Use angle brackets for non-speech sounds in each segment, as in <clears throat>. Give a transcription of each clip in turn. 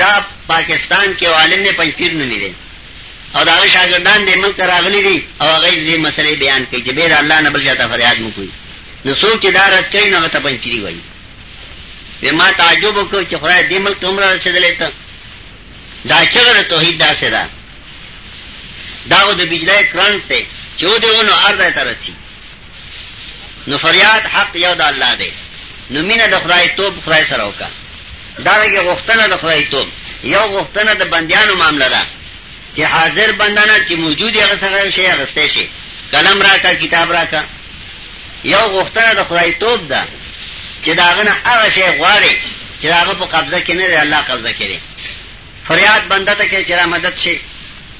دا پاکستان کے عالم نے پنچیر نہیں دے اور داغ شاگردان دے ملک راغلی دی اور غیر مسئلے بیان کی جب اللہ نہ بل جاتا فریاد میں کوئی نہ سو کی دارت کئی نہ ہوتا پنچری ہوئی ما تعجب کو چې خدای دې ملک عمره رسیدلې ته. دا چغره توحید دا سره دا د بجلی کرنٹ ته چې دې ونو ارده ته رسی نو فریاد حق یو د الله دی. نو مینه د خدای، توپ خدای سره وکا دا یې غوښتنه د خدای توپ یو غوښتنه د بندیانو معاملې ده. چې حاضر بندانه چې موجود هغه څنګه شي هغه شي. قلم راکا کتاب راکا یو غوښتنه د خدای توپ ده. چې داغه نه هغه شی غواړي چې داغه په قبضه کې نه فریاد بنده ته کې چې را مدد شي.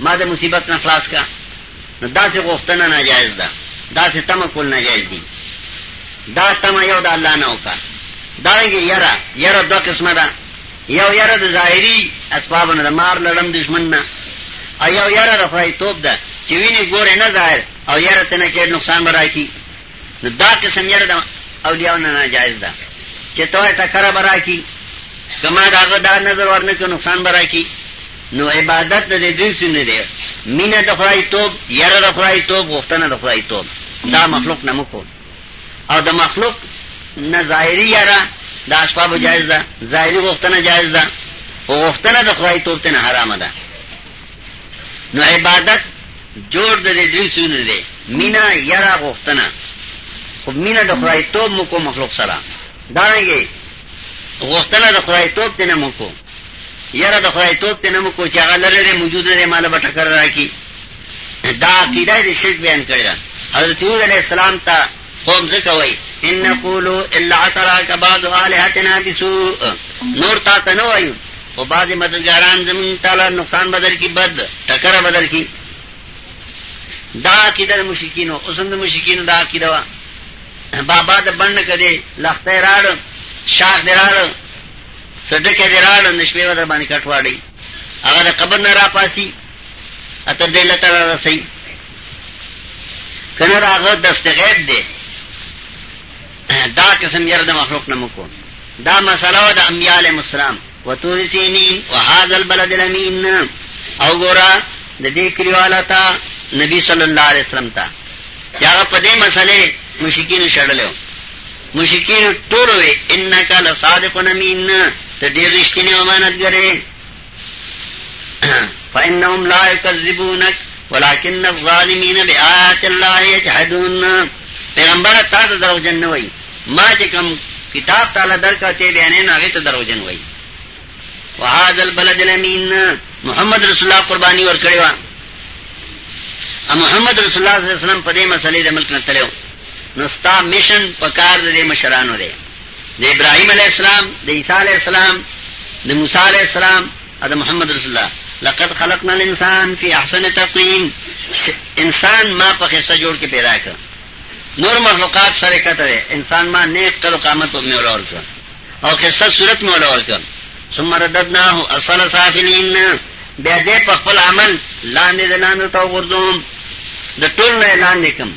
ما مصیبت نه خلاص کا نو دا څه غوښتنه ناجایز ده. دا څه تم کول ناجایز دي. دا تم یو د الله نه وکا دا رنګ یرا یرا دوه قسمه ده. یو یرا د ظاهري اسباب نه مار لړم دشمن نه. او یو یرا د خدای توپ ده، چې ویني ګوره نه ظاهر، او یرا ته نه کې نقصان برای کی دا قسم یرا ده اولیاء نه ناجایز ده. چې توه ټکر برا کی کما داغه دا نظر ورنه کې نقصان برا کی نو عبادت د دې سنne دی. مینه د خدای توپ یره د خدای توپ، غوښتنه د خدای توپ. دا مخلوق نه مکو او د مخلوق نه ظاهری یره د اسباب جایز ده. ظاهری غوښتنه جایز ده. او غوښتنه د خدای توپ حرام ده. نو عبادت جوړ د دې سنne دی. مینا یره غوښتنه. خو مینه د خدای توب مو کو مخلوق سره. دارنګي غوښتنه د خدای توب ته نه مو کو یره د خدای توب ته نه مو کو چې هغه لره موجود لري مال به ټکر دا عقیده د شرک بیان کړل حضرت علیہ السلام ته قوم څه کوي ان نقولوا الا اثرك بعض الهاتنا بسوء. نور تا ته نو او بعض مددګاران زمون تعالی نقصان بدل کی، بد ټکر بدل کی. دا عقیده مشرکینو اوسم د مشرکینو دا عقیده وا بابا د بند کده لخته راړ شاخ دی راړ سډکه دی راړ نشوي ور باندې کټواړي هغه د قبر نه را پاسي اته دې لته رسي کنه هغه دستغیب دی. دا قسم یره د مخلوق نه مکو دا مسله د انبیاء علیهم السلام. وتور سینین وهذا البلد الامین. او ګورا د دې کلیواله تا نبی صلی الله علیه وسلم ته. یا په دې مسلې مشکین شړلو. مشکین ټول وی، انک لصادق امین. ته ډیر رښتینی امانت ګره <clears throat> فانهم لا یکذبونک ولكن الظالمین بآیات الله یجحدون پیغمبر تاسو درو جن وای ما چې کوم کتاب تعالی درکته بیانې نه هغه ته درو جن وای وهذا البلد الامین محمد رسول الله قربانی ور کړی محمد رسول الله صلی الله علیه وسلم په دې مسلې د ملک نه تلو نستا مشن پکار دے مشرانو دے دے ابراہیم علیہ السلام دے عیسیٰ علیہ السلام دے موسیٰ علیہ السلام اور محمد رسول اللہ لقد خلقنا الانسان فی احسن تقویم. انسان ما په خسته جوړ کې پیدا کړ. نور مخلوقات سره کته انسان ما نیک قد قامت په میول اور کړ او خسته صورت میول اور کړ ثم رددناه اسفل سافلین بیا دې په خپل عمل لاندې لاندې تو ورځوم د ټول نه لاندې کم۔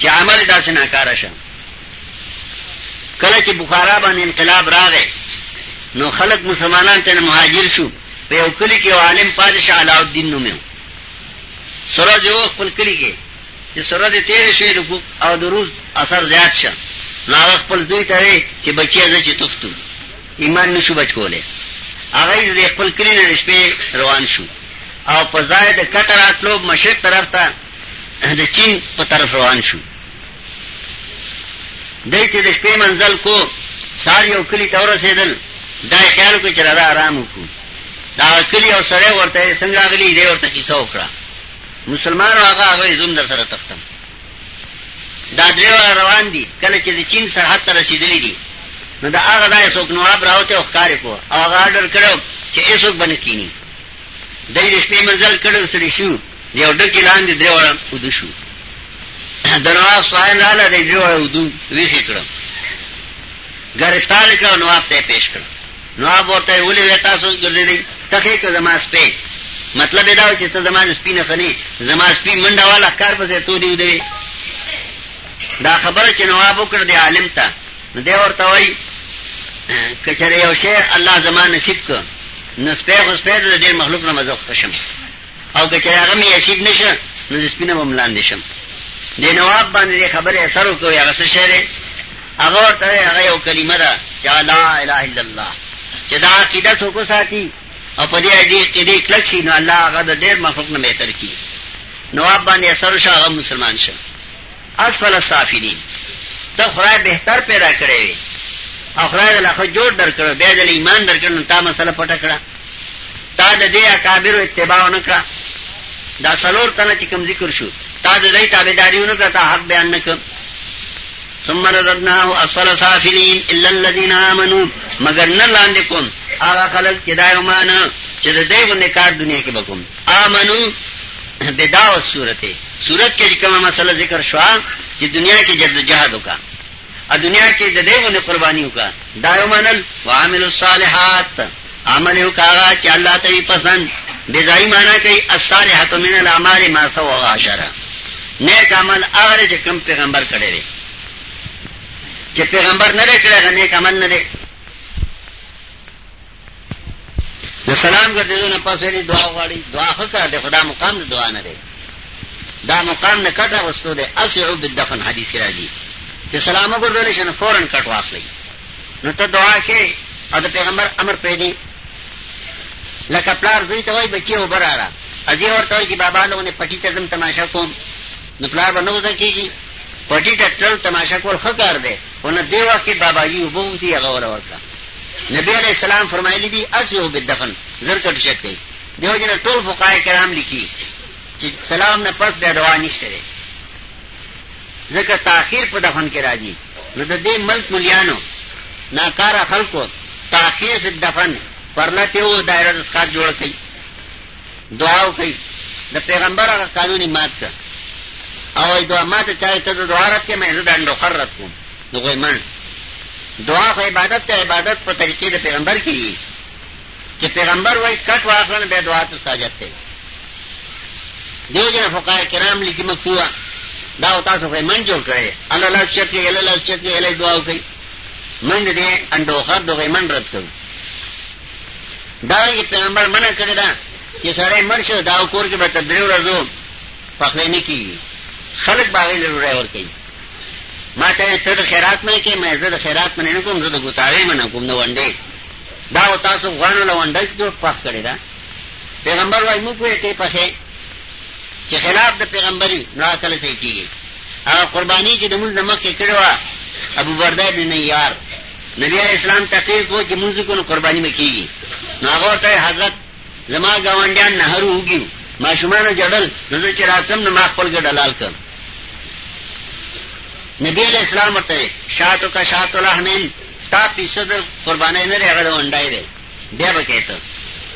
چې عمل داسې ناکاره شه کله چې بخارا باندې انقلاب راغی نو خلق مسلمانان ته مهاجر شو۔ په یو کلی کې عالم پادشاه علاء الدین نومو سره جو خپل کلی کې چې سره دې تیر شوی او د روز اثر زیات شه. نو خپل دوی ته چې بچي ازه چې تفتو ایمان نشو بچ کوله هغه دې خپل کلی نه شپې روان شو. او په ځای د کټر اتلو مشرق طرف ته د چین په طرف روان شو. دای چې د شپې منزل کو سار یو کلی تور رسیدل دا خیال کو چې را آرام وکړو دا کلی او سره ورته څنګه غلی دی ورته کیسه وکړه. مسلمان هغه هغه زوم در سره تختم دا دریو روان دي، کله چې د چین سرحد ته رسیدلی دي. نو دا هغه دای څوک نو اب راوته او ښکار کو او هغه آرډر کړو چې ایسوک باندې کینی دای د شپې منزل کړو سړي شو. You ډکی لاندې دریو ودو show. دنواب سوائن رالا دی دریو ودو ویخی کړو گرفتار کړو نواب ته پیش کړو نواب ورته ولې وتا سو ګرځېدی؟ تخې که زما سپې مطلب دا چې ته زما سپې نه خني زما سپې منډه والا کار پسې تو دی دی دا خبره چې نواب وکړ دی عالم ته نو دی ورته وای کچره یو شی الله زما نصیب ک نسپے خسپے تو دیر مخلوق نہ مذہب خشم او کہ چاہے اغم یسید نشا نو سپینه بملان نشم. دې نواب باندې خبره اثر وکړي هغه څه شعر هغه ته هغه یو کلمه ده چې لا اله الا الله چې دا عقیده څوک ساتي او په دې دې کې دې کلک شي، نو الله هغه د ډېر مخلوق نه بهتر کی نواب باندې اثر شو، هغه مسلمان شو. اسفل السافلین. ته خدای بهتر پیدا کړی او خدای له خو جوړ درکړو بیا د ایمان درکړو تا مسله پټه کړه. تا د دې اکابر و اتباع نکړه دا سلور تنه چې کوم ذکر شو. تا د دې تابعداریونو کړه، تا حق بیان نکړ ثم رددناه اسفل سافلين الا الذين امنوا مگر نه لاندې کوم. هغه خلک چې دا ایمان چې د دې باندې کار دنیا کې وکوم امنو بداو صورته صورت کې کومه مسله ذکر شو چې دنیا کې جد جهاد وکا ا دنیا کې د دې باندې قرباني وکا دا ایمانل وعمل الصالحات. عمل یو کاغا چې الله ته پسند. بيځای معنا کوي الصالحات من الاعمال ما سوا عشره نیک عمل هغه چې کوم پیغمبر کړی دی چې پیغمبر نہ نه کړی هغه نیک عمل نه دی د سلام ګرځېدو نه پس ویلي دعا غواړي دعا خکا د خدا مقام د دعا نه دی دا مقام نه کټه وستو دی اسعو بالدفن، حدیث راځي چې سلام کر وګورل شي نو فورن کټ واخلي نو ته دعا کې او پیغمبر امر پہ پیدي لکه پلار دوی ته وای بچي وبراړه ازي ورته وای چې بابا له نه پټی ته زم تماشا کوم۔ نو پلار باندې وځي کیږي۔ پټی ته تل تماشا کول خکار دی۔ ونه دی وخت بابا جی وبوتی هغه ور ورکا نبی علیہ السلام فرمایلی دي اسو بالدفن. زر کټ شک دی دیو جن ټول فقهای کرام لیکي چې سلام نه پس د دعا نشته ځکه تاخير په دفن کې راځي نو ملک مليانو ناکارا خلکو تاخير په دفن پرلته و دایره د اسقات جوړ کړي دعا وکړي د پیغمبر هغه قانوني مات کړ او دعا ماته چاہے ته دعا راکې مې زه دندو خرت کوم نو کوئی من۔ دعا خو عبادت ته عبادت په طریقې د پیغمبر کې چې پیغمبر وای کټ واخلن به دعا ته ساجت ته دیو جن فقای کرام لیکي مکتوبه دا او تاسو خو من جوړ کړی الله الله چې الله الله چې الله دعا وکړي من دې اندو خر دغه من رد کړو دا یې پیغمبر منع کړی دا چې سړی مرشه دا کور کې به تدریو راځو پخلی نه کیږي خلک باغې ضروري ور کوي ما ته ته د خیرات مې کې مې زه د خیرات مې نه کوم، زه د ګوتاوي مې کوم نو وندې دا او تاسو غوانو له وندې څخه پخ کړی دا. پیغمبر وايي موږ یې ته پخې چې خلاف د پیغمبري نو اصل صحیح کیږي. هغه قرباني چې د موږ نمک کې کړو ابو برده بن یار نبی اسلام تقریر کو چې موږ کو قرباني مې کیږي. نو هغه ته حضرت، زما گاونډیان نهر وګیو ما شومان جړل نو چې راتم نو ما خپل ګډلال کړ نبی علیہ السلام ورته شاتو کا شات الرحمن ستا فیصد قربانای نه هغه ونډای دی. بیا به کېته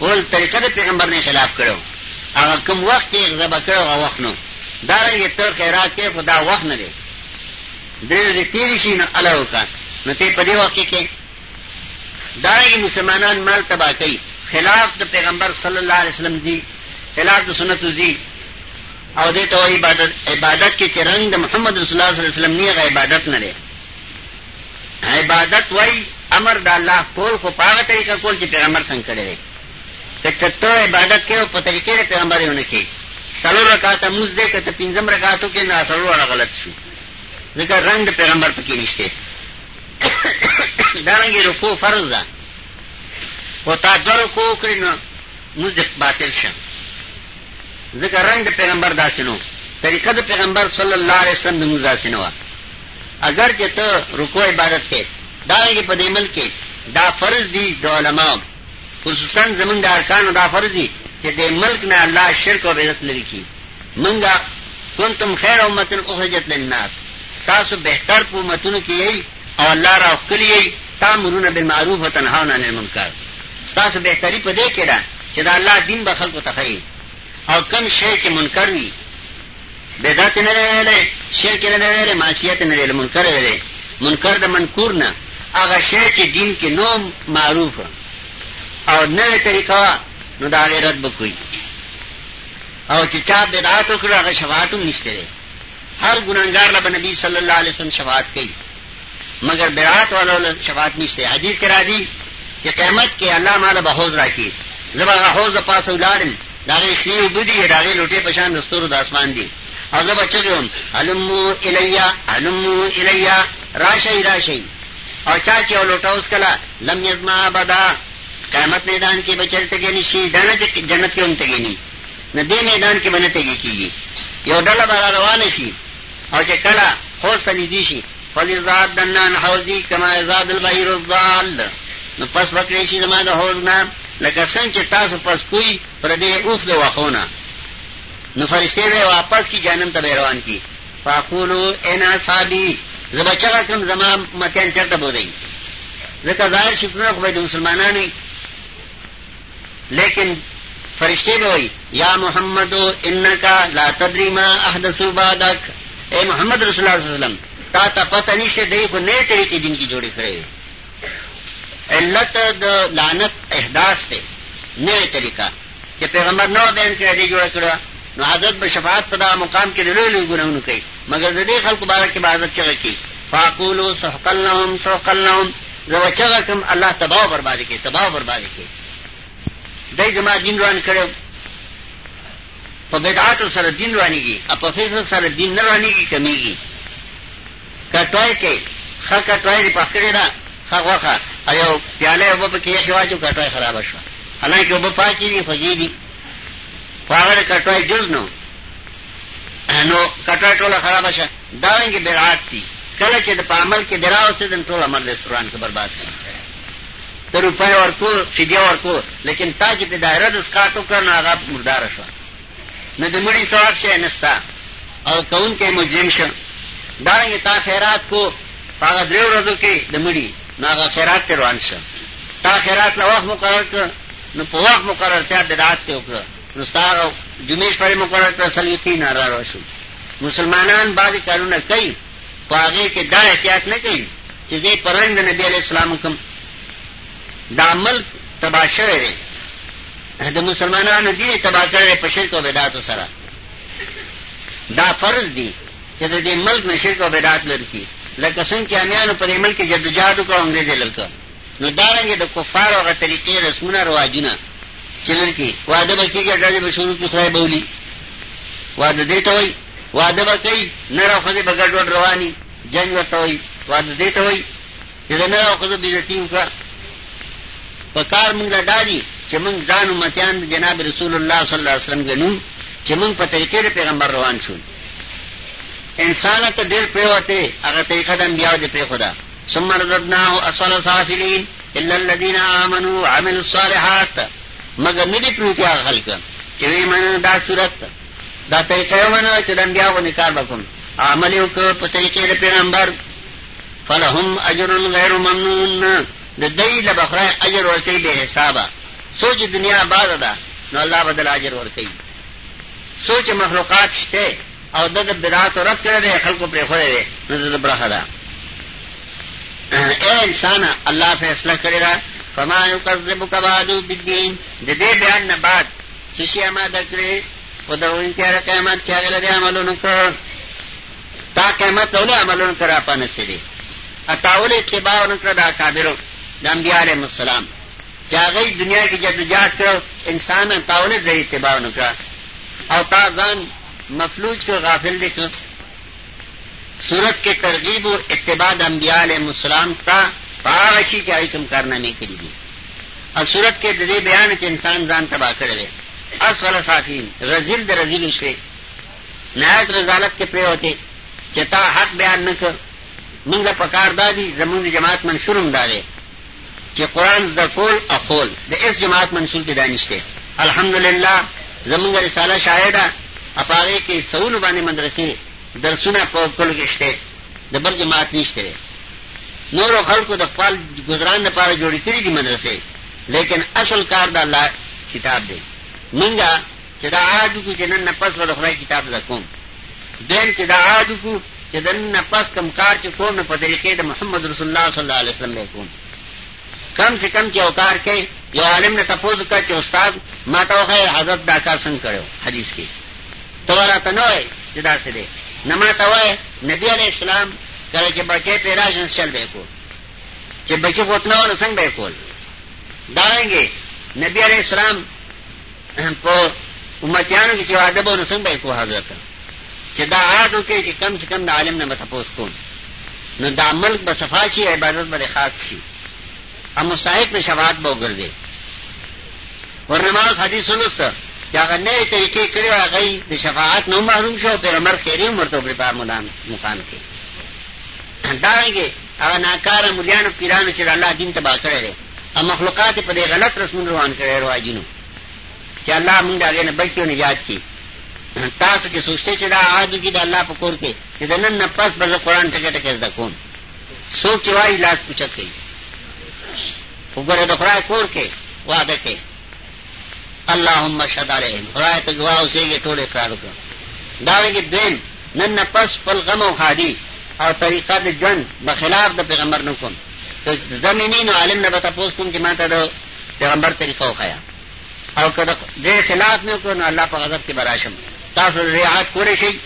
ول طریقه پیغمبر نه خلاف کړو. هغه کوم وخت کې غضب کړو، هغه وخت نو دا رنګ تر خیرات کې خدا وخت نه دی. دې دې تیری شي نه الو کا نو ته په دې وخت کې دای مسلمانان مال تبا کوي. خلاف د پیغمبر صلی الله علیه وسلم دی خلاف د سنت دی او دې ته عبادت عبادت کې چې چرنګ د محمد رسول الله صلی الله علیه وسلم نه عبادت نه لري عبادت وای امر د الله کول خو پاغه طریقه کول چې پیغمبر څنګه کړی دی. کته ته عبادت کې او په طریقې د پیغمبرونه کې سلو رکعات موږ دې کته پنځم رکعاتو کې نه سلو ولا غلط شو. ځکه رنگ د پیغمبر پکې نشته. <coughs> دا دارنګي رکوع فرض ده. او تا د رکوع کړی نو موږ باطل شه. ځکه رنگ پیغمبر داسې نو طریقه د پیغمبر صلی الله علیه وسلم د موږ اگر چې ته رکوع عبادت کې دارنګي په دې ملک کې دا فرض دي د علماء. خصوصا زمونږ د ارکانو دا فرض دي چې د ملک نه الله شرک او بدعت لري کی. منګه کنتم خیر امه اخرجت للناس. تاسو بهتر په امتونو کې یی او الله را کلی خپلې تامرون بالمعروف وتنهون عن المنکر. تاسو بهتري په دې کې ده چې دا الله دین به خلکو ته ښيي او کم شی چې منکر وي بدعت نه لري شرک نه لري معصیت نه لري منکر لري منکر د منکور نه. هغه شی چې دین کې نو معروف. او نه طریقه نو دا غیرت بکوي او چې چا بدعت وکړه هغه شفاعت هم نشته هر ګناګار له نبی صلی الله علیه وسلم شفاعت کوي. مگر بیعت والو شفاعت نشته. حدیث کرا دی کہ قیمت کے اللہ مالا بحوز راکی زبا حوز پاس اولارم داغی شنی عبودی داغی لوٹے پشان دستور داسمان دی. اور زبا چگم علمو الیا علمو الیا راشی راشی اور چاچے اور لوٹا اس کلا، لم یزما بدا قیامت میدان کے بچر تگے نشی دانا جنت کے ان تگے نی نہ دے میدان کے بنے تگے کی گی. یو ڈلا بارا روان شی. اور چے کلا ہو سنی دیشی فلیزاد دنان حوزی کما ازاد البحیر الضال. نو پس بکری شي زما د حوض نه لکه څنګه چې تاسو پس کوی پر دې اوف د واخونه. نو فرشته واپس کی جانم ته روان کی. فاقولو انا صابی زبچا کوم زما متین چرته بودی ځکه ظاهر شکرونه خو د مسلمانانو لیکن فرشتے بھی ہوئی یا محمد انکا لا تدری ما احدثو بعدک. اے محمد رسول اللہ علیہ وسلم، تا تا پتہ نشته، دی کو نئے طریقے دین کی جوڑی کھڑے علت د لعنت احداث ته نئے طریقہ چې پیغمبر نو بیان کړی دی جوړ کړو نو حضرت به شفاعت په دا مقام کې لوی لوی ګناونه مگر د دې خلکو باره کې عبادت چغه کوي فاقولوا سحقا لهم سحقا لهم زو چغکم الله تباہ برباد کوي تباہ برباد کوي دای زما دین روان کړو په بدعات سره دین روانيږي او په فیصله سره دین نه روانيږي کمیږي. کټوي کې خا کټوي په خړې ده خا واخه ایو پیاله وب کې یې شواجو کټوي خراب شو. حالانکه وب پاکي دي. فجي دي پاغه کټوي جز نو. نو کټوي ټوله خراب شه. دا رنګ بدعات دي کله چې د عمل کې دراو څه د ټول عمل د قرآن کې برباد شي ته روپۍ ورکو فدیه ورکو لیکن تا چې په دایره د سکاټو کړ نو هغه مردار شو نو د مړي ثواب شي نستا او کون کې مجرم شو دا رنګ تا خیرات کو. هغه درې ورځو کې د مړي نو خیرات ته روان شو تا خیرات له مقرر کړ، نو په وخت مقرر ته بدعت ته وکړه نو ستاره جمیش پر مقرر کړ سلیقې نارا شو مسلمانان بعضی کارونه کوي پاغه کې دا احتیاط نه کوي چې پرند نبی علیہ السلام کوم دا ملک تبا شوه دی. د مسلمانانو دی تبا کړي په شرک او بدعت سره. دا فرض دی چې د ملک نه شرک او بدعت لري لکه څنګه چې امیانو په دې ملک کې جدوجہد وکړو انګريز لکه نو دا رنګ د کفار او طریقې، رسمونه، رواجونه. چلر کی واده به کیږي ډېر به شروع کی خدای بولی واده دې ته وای واده به کوي، نه راخذ به ګډوډ رواني. جنگ ورته وای واده دې ته وای چې نه راخذ به دې وکړه. په کار موږ لا دادي جناب رسول الله صلی الله علیه وسلم غنو چې موږ په طریقې پیغمبر روان شو. انسان ته ډېر پریوته هغه طریقه د انبیاء دی پری خدا ثم رددناه اسفل سافلين الا الذين امنوا وعملوا الصالحات. مگر ندی پریوتی هغه خلک. چې وی من دا صورت، دا طریقه ونه چې د انبیاء و نکار وکم عمل یو په طریقې د پیغمبر. فلهم اجر غیر ممنون. د دای له بخره اجر ورکړي به حسابه. سوچ دنیا باز ده، نو الله بدل اجر ورکړي سوچ مخلوقات شته. او د بدعات رد کړي دي خلکو پر خو دي نو د برخه ده اے انسان الله فیصله کړی را. فما یکذبک بعد بالدین د دې بیان نه بعد سشي ما دکړي او دروین کې قیامت کې هغه د عملونو کړ. تا قیامت ولې عملونو کرا پانه سي اتاول اتباع نکړه دا کابرو د انبیاء علیهم السلام. چې دنیا کې جدوجہد کړ انسان تاونه د اتباع نکړه او تا ځان مفلوج کو غافل دي کړ صورت ترغیب او اتباع د انبیاء علیهم السلام تا پاوشي چې کوم کارنامې کړې دي او صورت کې د بیان چې انسان ځان تباہ کړی دی اسفل صافین رزل د رزل شوي نهایت رضالت کې پرې وته چې تا حق بیان نکړ موږ په کار دادي زموږ جماعت منشورم داري چې قران د کول اخول۔ د اس جماعت منشور دي دانشته الحمدلله زمونږ رساله شاهده اپاره کې سونو باندې مدرسې درسونه په کول کې شته د جماعت نشته نور خلکو د خپل گزاران لپاره جوړې کړې دي مدرسې لیکن اصل کار د الله کتاب دی مونږه چې دا عادو کو چې نن نفس له خدای کتاب زکوم دین چې دا عادو کو چې نن نفس کم کار چې کوم په طریقې د محمد رسول الله صلی الله علیه وسلم کوم۔ کم سے کم چې اوکار کې یو عالم نه تاسو کا چې استاد، ما ته حضرت دا کار څنګه کړو حدیث کې تو راته نه وایي چې دا نبی علیہ السلام کله چې بچي پیدا شن چل به کو چې بچي کوتنه ونه څنګه به کول. ڈالیں گے نبی علیہ السلام کو امتیانوں کی جو ادب و رسم بھائی کو حضرت دا آدو کے کہ کم سے کم دا عالم نے بتپوس کون نہ دا ملک ب صفاشی عبادت بر خاص سی ہم مصاحب نے شفاعت بو گر دے اور نماز حدیث سنس کہ اگر نئے طریقے کرے اور گئی تو شفاعت نو محروم شو پھر عمر خیری عمر تو پار مدان مقام کے ڈالیں گے اگر ناکار ملیان پیران چر اللہ دین تباہ کرے رہے اب مخلوقات پدے غلط رسم روان کرے روا جنو کہ اللہ منگ آگے نے بلکہ نجات کی تاسو چې سوچته چې دا عادو کې د الله په کور کې، چې پس به قرآن ټکه ټکه زده کوم. څوک چې وایي لاس پوچت کوي. وګوره د کور کې، وعده کوي اللہ شد علیہم۔ خدای ته دعا اوسې کې ټول اقرار وکړه دا کې دین، نن نه پس فل غم و خادي اور طریقہ د جن بخلاف د پیغمبر نو کوم زمینی نو عالم نه بتا پوس کوم چې ما ته پیغمبر طریقه وخایا او کله خلاف نه کو نو الله په غضب کې براشم۔ تاسو ریاحت کولې شي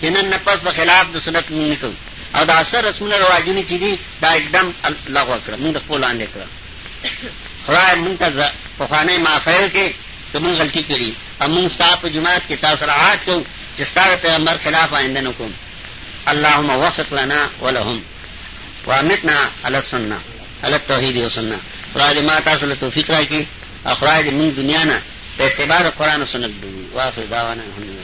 چې نن نه پس بخلاف د سنت نه کوم او دا اثر رسمونه رواجونه چې دي دا اقدام الله وکړه موږ خپل باندې کړ خدای مونږ ته په خوانې معافیو چې موږ غلطي کړې او موږ جماعت کې تاسو راحت کوو چې ستاسو پیغمبر خلاف آئندہ نکم کوم وفق لنا ولہم۔ وامتنا علی السنه علی التوحید و والسنه خدای ما تاسو له توفیق راکړي او خدای دې موږ دنیا نه په اتباع قرآن و سنت دی واخر دعوانا الحمدلله